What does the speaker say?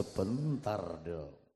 Sebentar dong.